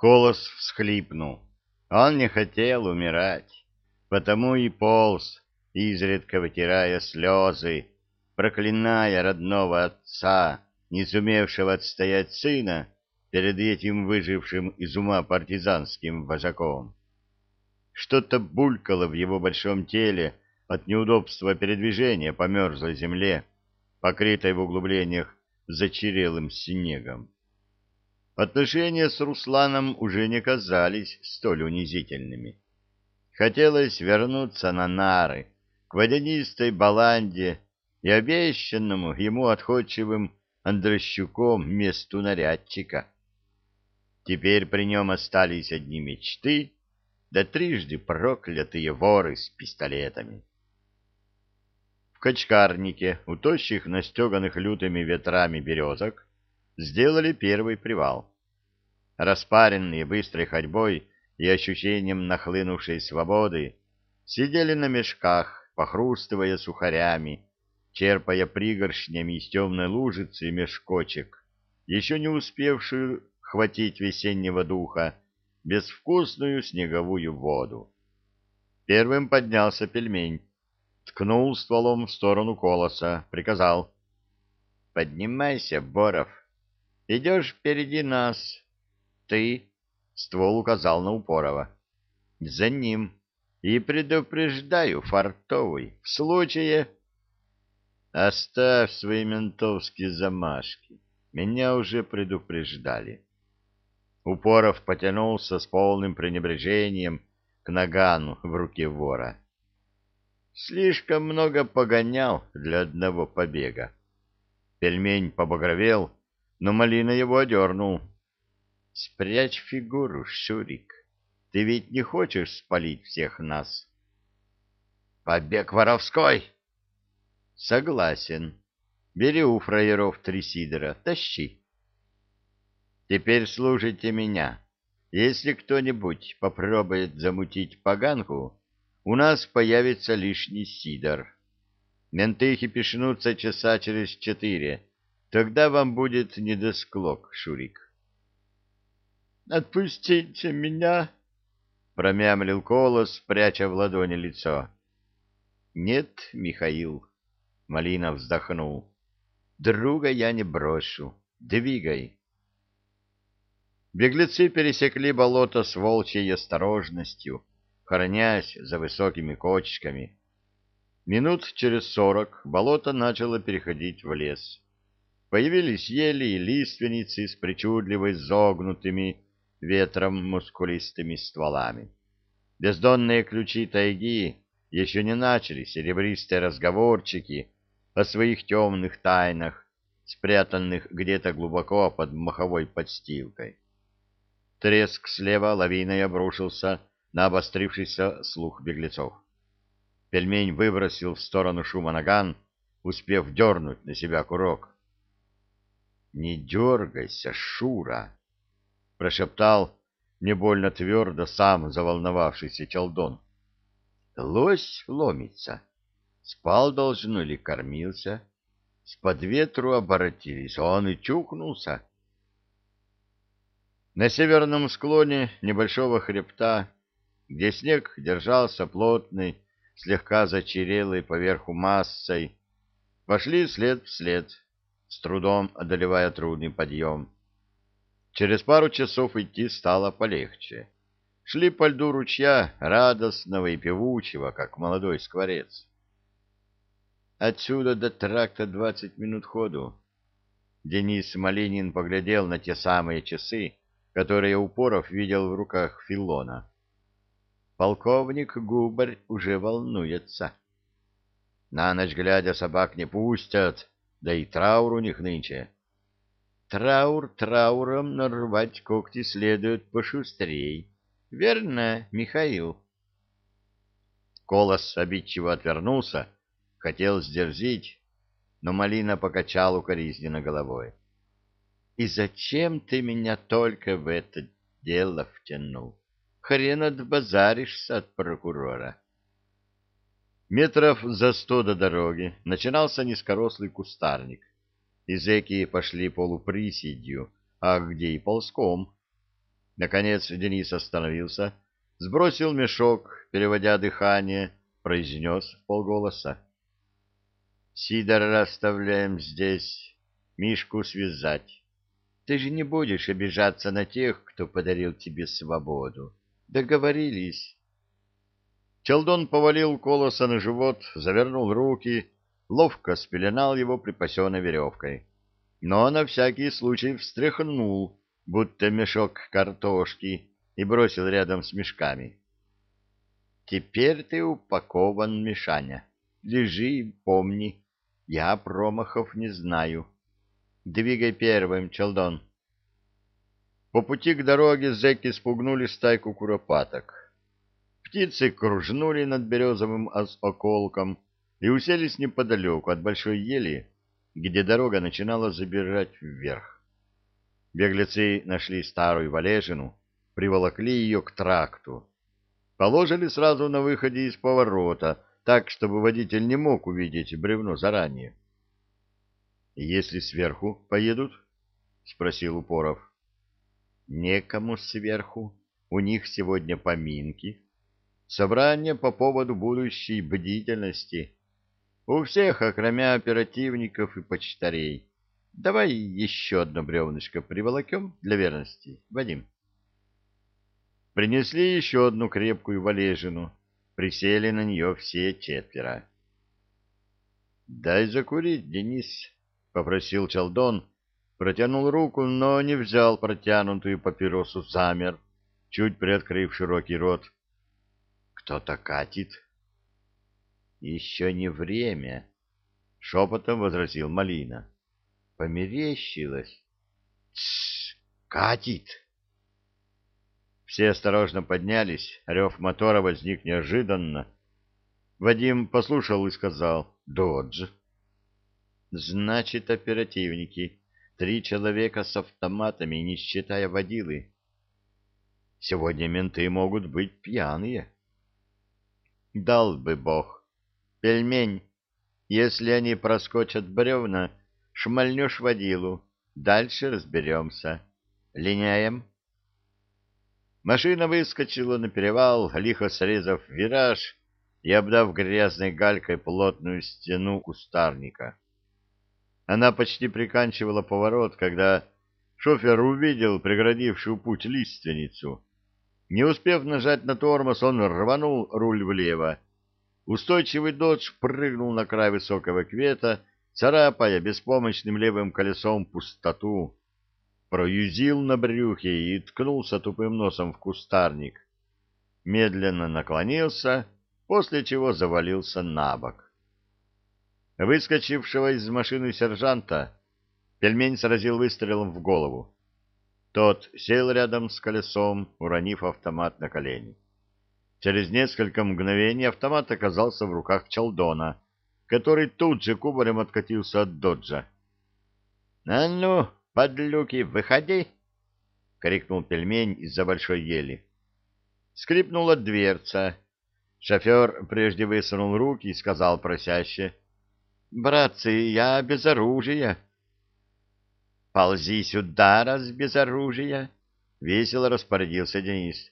Колос всхлипнул. Он не хотел умирать, потому и полз, изредка вытирая слезы, проклиная родного отца, не сумевшего отстоять сына перед этим выжившим из ума партизанским вожаком. Что-то булькало в его большом теле от неудобства передвижения по мерзлой земле, покрытой в углублениях зачерелым снегом. Отношения с Русланом уже не казались столь унизительными. Хотелось вернуться на нары, к водянистой баланде и обещанному ему отходчивым Андрощуком месту нарядчика. Теперь при нем остались одни мечты, да трижды проклятые воры с пистолетами. В качкарнике, у тощих настеганных лютыми ветрами березок, сделали первый привал. Распаренные быстрой ходьбой и ощущением нахлынувшей свободы, сидели на мешках, похрустывая сухарями, черпая пригоршнями из темной лужицы мешкочек, еще не успевшую хватить весеннего духа, безвкусную снеговую воду. Первым поднялся пельмень, ткнул стволом в сторону колоса, приказал. — Поднимайся, Боров, идешь впереди нас. Ты, — ствол указал на Упорова, — за ним. И предупреждаю, фартовый, в случае... Оставь свои ментовские замашки. Меня уже предупреждали. Упоров потянулся с полным пренебрежением к нагану в руке вора. Слишком много погонял для одного побега. Пельмень побагровел, но малина его одернул. — Спрячь фигуру, Шурик. Ты ведь не хочешь спалить всех нас? — Побег воровской! — Согласен. Бери у фраеров три сидора, тащи. Теперь слушайте меня. Если кто-нибудь попробует замутить поганку, у нас появится лишний сидор. Менты хипишнутся часа через четыре. Тогда вам будет недосклок, Шурик. «Отпустите меня!» — промямлил колос, пряча в ладони лицо. «Нет, Михаил», — Малина вздохнул, — «друга я не брошу. Двигай». Беглецы пересекли болото с волчьей осторожностью, хоронясь за высокими кочками. Минут через сорок болото начало переходить в лес. Появились ели и лиственницы с причудливо изогнутыми ветром мускулистыми стволами. Бездонные ключи тайги еще не начали серебристые разговорчики о своих темных тайнах, спрятанных где-то глубоко под маховой подстилкой. Треск слева лавиной обрушился на обострившийся слух беглецов. Пельмень выбросил в сторону шума наган, успев дернуть на себя курок. — Не дергайся, Шура! — прошептал не больно твердо сам заволновавшийся Челдон. — Лось ломится. Спал, должно ли, кормился. С-под ветру оборотились, он и чукнулся. На северном склоне небольшого хребта, где снег держался плотной, слегка зачерелой поверху массой, пошли след в след, с трудом одолевая трудный подъем. Через пару часов идти стало полегче. Шли по льду ручья, радостного и певучего, как молодой скворец. Отсюда до тракта двадцать минут ходу. Денис Малинин поглядел на те самые часы, которые Упоров видел в руках Филона. Полковник Губарь уже волнуется. На ночь глядя собак не пустят, да и траур у них нынче. Траур трауром, но рвать когти следует пошустрей. Верно, Михаил? Колос обидчиво отвернулся, хотел сдерзить, но Малина покачал укоризненно головой. И зачем ты меня только в это дело втянул? Хрен отбазаришься от прокурора. Метров за сто до дороги начинался низкорослый кустарник. И зэки пошли полуприседью, а где и ползком. Наконец Денис остановился, сбросил мешок, переводя дыхание, произнес полголоса. Сидора оставляем здесь, Мишку связать. Ты же не будешь обижаться на тех, кто подарил тебе свободу. Договорились. Челдон повалил колоса на живот, завернул руки, ловко спеленал его припасенной веревкой. Но на всякий случай встряхнул, будто мешок картошки, и бросил рядом с мешками. «Теперь ты упакован, Мишаня. Лежи, помни, я промахов не знаю. Двигай первым, Челдон». По пути к дороге зэки спугнули стайку куропаток. Птицы кружнули над березовым околком и уселись неподалеку от большой ели, где дорога начинала забирать вверх. Беглецы нашли старую валежину, приволокли ее к тракту. Положили сразу на выходе из поворота, так, чтобы водитель не мог увидеть бревно заранее. — Если сверху поедут? — спросил Упоров. — Некому сверху. У них сегодня поминки. Собрание по поводу будущей бдительности. У всех, окромя оперативников и почтарей. Давай еще одно бревнышко приволокем для верности, Вадим. Принесли еще одну крепкую валежину. Присели на нее все четверо. — Дай закурить, Денис, — попросил Чалдон. Протянул руку, но не взял протянутую папиросу, замер, чуть приоткрыв широкий рот. — Кто-то катит. — Еще не время, — шепотом возразил Малина. — Померещилось. — Тссс, катит! Все осторожно поднялись, рев мотора возник неожиданно. Вадим послушал и сказал «Додж». «Значит, оперативники. Три человека с автоматами, не считая водилы. Сегодня менты могут быть пьяные». «Дал бы бог. Пельмень, если они проскочат бревна, шмальнешь водилу. Дальше разберемся. Линяем?» Машина выскочила на перевал, лихо срезав вираж и обдав грязной галькой плотную стену кустарника. Она почти приканчивала поворот, когда шофер увидел преградившую путь лиственницу. Не успев нажать на тормоз, он рванул руль влево. Устойчивый додж прыгнул на край высокого квета, царапая беспомощным левым колесом пустоту проюзил на брюхе и ткнулся тупым носом в кустарник. Медленно наклонился, после чего завалился на бок. Выскочившего из машины сержанта пельмень сразил выстрелом в голову. Тот сел рядом с колесом, уронив автомат на колени. Через несколько мгновений автомат оказался в руках Чалдона, который тут же кубарем откатился от доджа. — А ну, «Подлюки, выходи!» — крикнул пельмень из-за большой ели. Скрипнула дверца. Шофер прежде высунул руки и сказал просяще. «Братцы, я без оружия». «Ползи сюда, раз без оружия!» — весело распорядился Денис.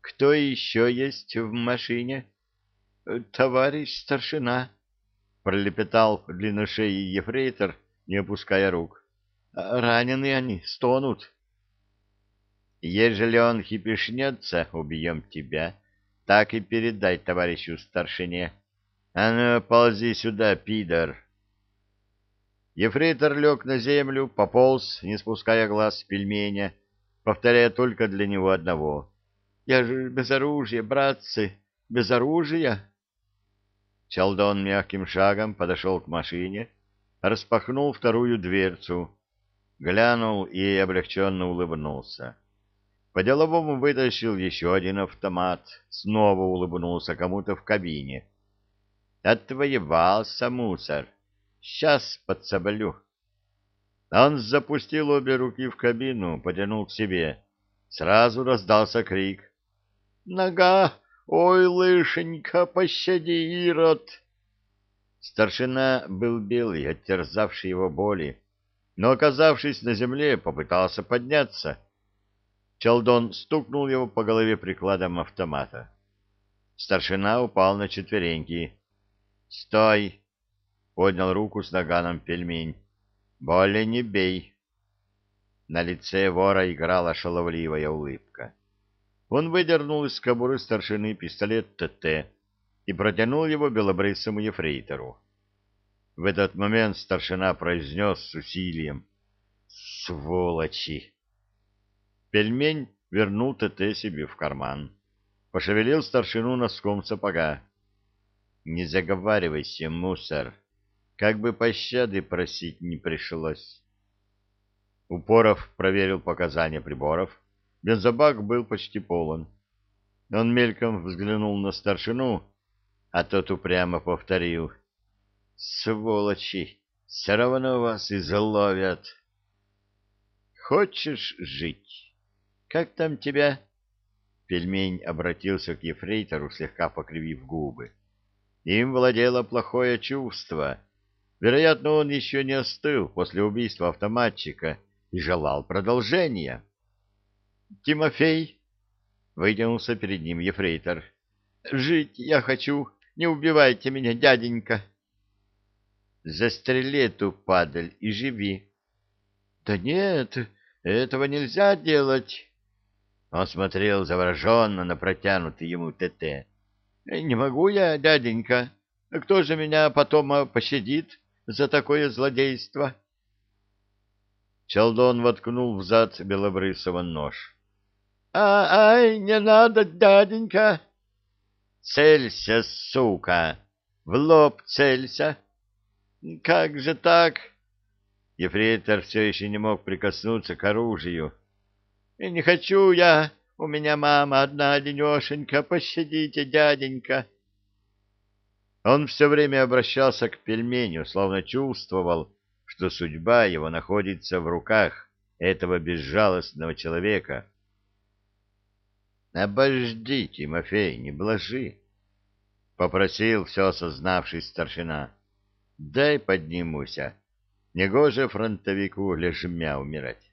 «Кто еще есть в машине?» «Товарищ старшина», — пролепетал длинношеий ефрейтор, не опуская рук. Ранены они, стонут. Ежели он хипишнется, убьем тебя. Так и передай товарищу старшине. А ну, ползи сюда, пидор. Ефрейтор лег на землю, пополз, не спуская глаз с пельменя, повторяя только для него одного. «Я же без оружия, братцы, без оружия!» Чалдон мягким шагом подошел к машине, распахнул вторую дверцу, глянул и облегченно улыбнулся. По-деловому вытащил еще один автомат, снова улыбнулся кому-то в кабине. «Отвоевался, мусор! Сейчас подсоблю!» Он запустил обе руки в кабину, потянул к себе. Сразу раздался крик. «Нога! Ой, лышенька, пощади, Ирод!» Старшина был белый, оттерзавший его боли но, оказавшись на земле, попытался подняться. Челдон стукнул его по голове прикладом автомата. Старшина упал на четвереньки. «Стой!» — поднял руку с наганом пельмень. «Более не бей!» На лице вора играла шаловливая улыбка. Он выдернул из кобуры старшины пистолет ТТ и протянул его белобрысому ефрейтору. В этот момент старшина произнес с усилием «Сволочи!» Пельмень вернул ТТ себе в карман. Пошевелил старшину носком сапога. «Не заговаривайся, мусор. Как бы пощады просить не пришлось». Упоров проверил показания приборов. Бензобак был почти полон. Он мельком взглянул на старшину, а тот упрямо повторил. «Сволочи! Все равно вас изловят!» «Хочешь жить?» Как там тебя? Пельмень обратился к ефрейтору, слегка покривив губы. Им владело плохое чувство. Вероятно, он еще не остыл после убийства автоматчика и желал продолжения. Тимофей, вытянулся перед ним ефрейтор. Жить я хочу, не убивайте меня, дяденька. Застрели эту падаль и живи. Да нет, этого нельзя делать. Он смотрел завороженно на протянутый ему ТТ. «Не могу я, дяденька. Кто же меня потом пощадит за такое злодейство?» Челдон воткнул в зад Белобрысова нож. «А, «Ай, не надо, дяденька!» «Целься, сука! В лоб целься!» «Как же так?» Ефрейтор все еще не мог прикоснуться к оружию. Не хочу я, у меня мама одна денешенька, пощадите, дяденька. Он все время обращался к пельменю, словно чувствовал, что судьба его находится в руках этого безжалостного человека. «Обожди, Тимофей, не блажи!» — попросил все осознавший старшина. «Дай поднимуся. Негоже фронтовику лежмя умирать».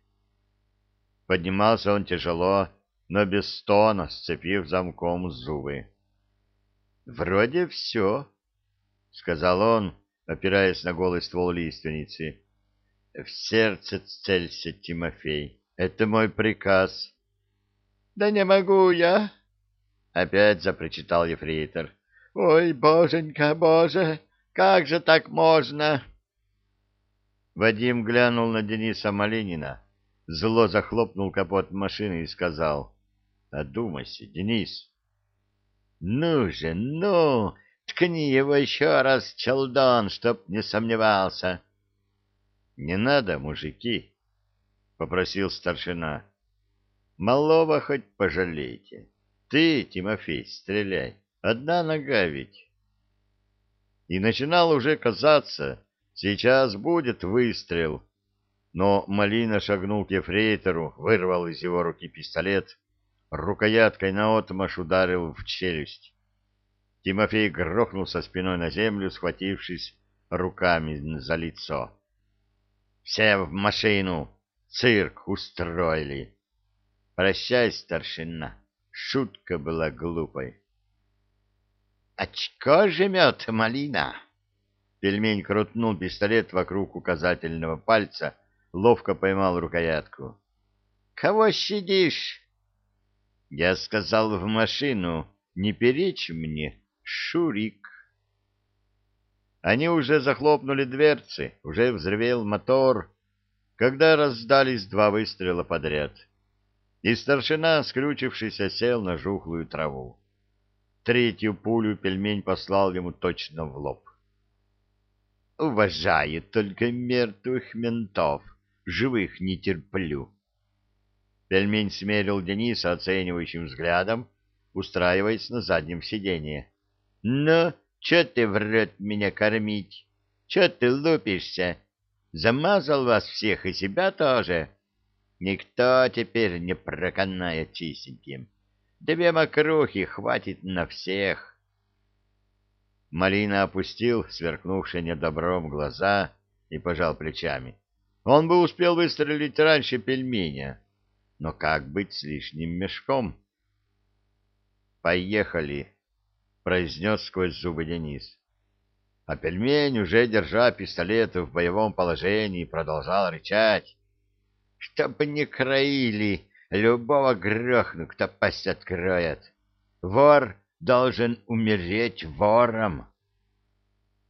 Поднимался он тяжело, но без стона, сцепив замком зубы. — Вроде все, — сказал он, опираясь на голый ствол лиственницы. — В сердце целься, Тимофей. Это мой приказ. — Да не могу я, — опять запричитал ефрейтор. — Ой, боженька, боже, как же так можно? Вадим глянул на Дениса Малинина Зло захлопнул капот машины и сказал, «Одумайся, Денис». «Ну же, ну, ткни его еще раз, челдон, чтоб не сомневался». «Не надо, мужики», — попросил старшина. «Малого хоть пожалейте. Ты, Тимофей, стреляй. Одна нога ведь». И начинал уже казаться, сейчас будет выстрел, но Малина шагнул к ефрейтору, вырвал из его руки пистолет, рукояткой наотмашь ударил в челюсть. Тимофей грохнулся спиной на землю, схватившись руками за лицо. «Все в машину! Цирк устроили!» «Прощай, старшина!» Шутка была глупой. «Очко жмет малина!» Пельмень крутнул пистолет вокруг указательного пальца, ловко поймал рукоятку. «Кого щадишь?» Я сказал в машину, не перечь мне, Шурик. Они уже захлопнули дверцы, уже взревел мотор, когда раздались два выстрела подряд. И старшина, скрючившись, сел на жухлую траву. Третью пулю пельмень послал ему точно в лоб. «Уважаю только мертвых ментов», живых не терплю. Пельмень смерил Дениса оценивающим взглядом, устраиваясь на заднем сиденье. — Ну, чё ты врет меня кормить? Чё ты лупишься? Замазал вас всех и себя тоже. Никто теперь не проканает чистеньким. Две мокрухи хватит на всех. Малина опустил сверкнувшие недобром глаза и пожал плечами. Он бы успел выстрелить раньше пельменя. Но как быть с лишним мешком? «Поехали», — произнес сквозь зубы Денис. А пельмень, уже держа пистолет в боевом положении, продолжал рычать. «Чтоб не краили, любого грохну, кто пасть откроет. Вор должен умереть вором».